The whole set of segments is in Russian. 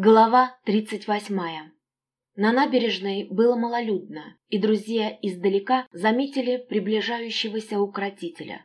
Глава 38. На набережной было малолюдно, и друзья издалека заметили приближающегося укротителя.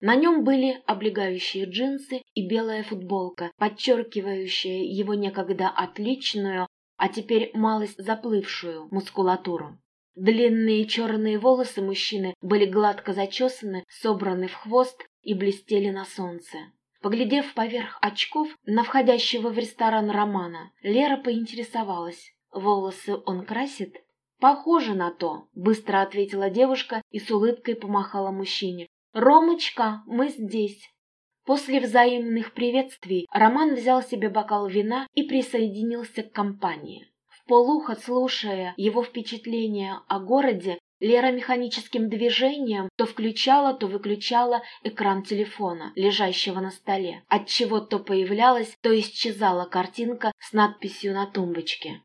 На нем были облегающие джинсы и белая футболка, подчеркивающая его некогда отличную, а теперь малость заплывшую мускулатуру. Длинные черные волосы мужчины были гладко зачесаны, собраны в хвост и блестели на солнце. Поглядев поверх очков на входящего в ресторан Романа, Лера поинтересовалась. «Волосы он красит?» «Похоже на то», — быстро ответила девушка и с улыбкой помахала мужчине. «Ромочка, мы здесь». После взаимных приветствий Роман взял себе бокал вина и присоединился к компании. В полухо слушая его впечатления о городе, Лера механическим движением то включала, то выключала экран телефона, лежащего на столе, отчего то появлялась, то исчезала картинка с надписью на тумбочке.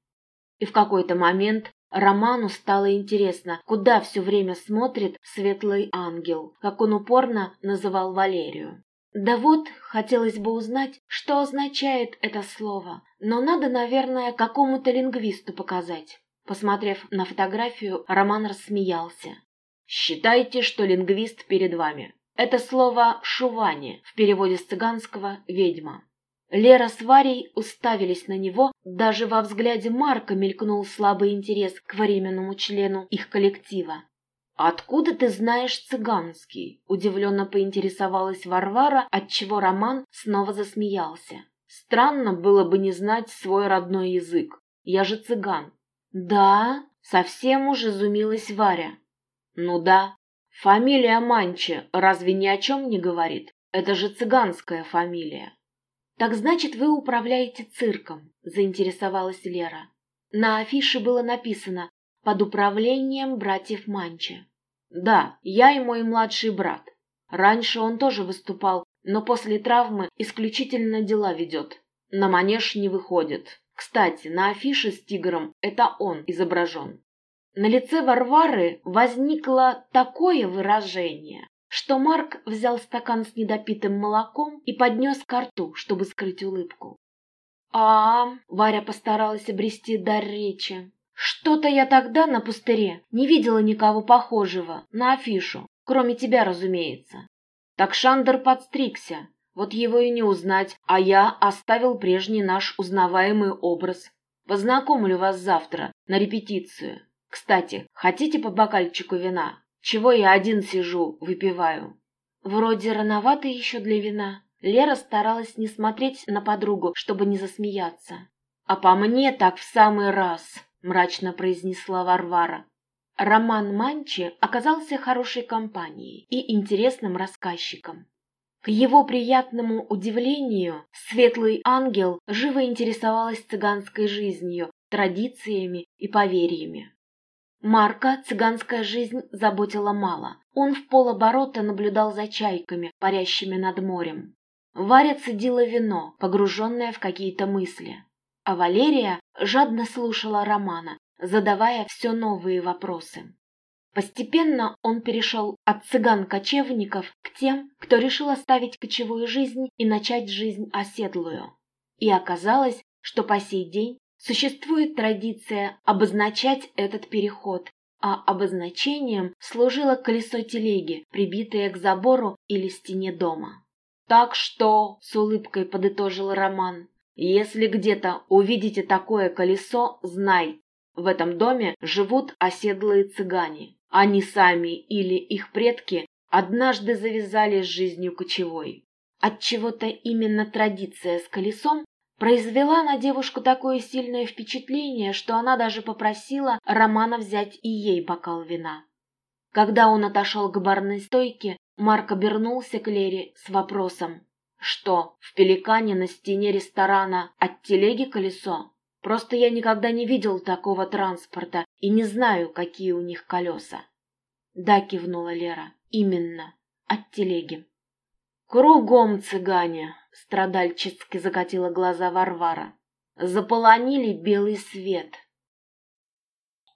И в какой-то момент Роману стало интересно, куда все время смотрит светлый ангел, как он упорно называл Валерию. Да вот, хотелось бы узнать, что означает это слово, но надо, наверное, какому-то лингвисту показать. Посмотрев на фотографию, Роман рассмеялся. «Считайте, что лингвист перед вами. Это слово «шувани» в переводе с цыганского «ведьма». Лера с Варей уставились на него, даже во взгляде Марка мелькнул слабый интерес к временному члену их коллектива. «Откуда ты знаешь цыганский?» – удивленно поинтересовалась Варвара, отчего Роман снова засмеялся. «Странно было бы не знать свой родной язык. Я же цыган. «Да?» — совсем уж изумилась Варя. «Ну да. Фамилия Манчи разве ни о чем не говорит? Это же цыганская фамилия». «Так значит, вы управляете цирком?» — заинтересовалась Лера. На афише было написано «Под управлением братьев Манчи». «Да, я и мой младший брат. Раньше он тоже выступал, но после травмы исключительно дела ведет. На манеж не выходит. Кстати, на афише с тигром это он изображен. На лице Варвары возникло такое выражение, что Марк взял стакан с недопитым молоком и поднес к рту, чтобы скрыть улыбку. а, Варя постаралась обрести дар речи. «Что-то я тогда на пустыре не видела никого похожего на афишу, кроме тебя, разумеется. Так Шандер подстригся, вот его и не узнать, а я оставил прежний наш узнаваемый образ. Познакомлю вас завтра на репетицию. Кстати, хотите по бокальчику вина? Чего я один сижу, выпиваю? Вроде рановато еще для вина. Лера старалась не смотреть на подругу, чтобы не засмеяться. «А по мне так в самый раз», — мрачно произнесла Варвара. Роман Манчи оказался хорошей компанией и интересным рассказчиком. К его приятному удивлению, светлый ангел живо интересовалась цыганской жизнью, традициями и поверьями. Марка цыганская жизнь заботила мало. Он в полоборота наблюдал за чайками, парящими над морем. Варя цедила вино, погруженная в какие-то мысли. А Валерия жадно слушала Романа, задавая все новые вопросы. Постепенно он перешел от цыган-кочевников к тем, кто решил оставить кочевую жизнь и начать жизнь оседлую. И оказалось, что по сей день существует традиция обозначать этот переход, а обозначением служило колесо телеги, прибитое к забору или стене дома. «Так что», — с улыбкой подытожил Роман, — «если где-то увидите такое колесо, знай, в этом доме живут оседлые цыгане. Они сами или их предки однажды завязали с жизнью кочевой. Отчего-то именно традиция с колесом произвела на девушку такое сильное впечатление, что она даже попросила Романа взять и ей бокал вина. Когда он отошел к барной стойке, Марк обернулся к Лере с вопросом. «Что, в пеликане на стене ресторана от телеги колесо?» Просто я никогда не видел такого транспорта и не знаю, какие у них колеса. Да, кивнула Лера. Именно. От телеги. Кругом цыгане, страдальчески закатила глаза Варвара. Заполонили белый свет.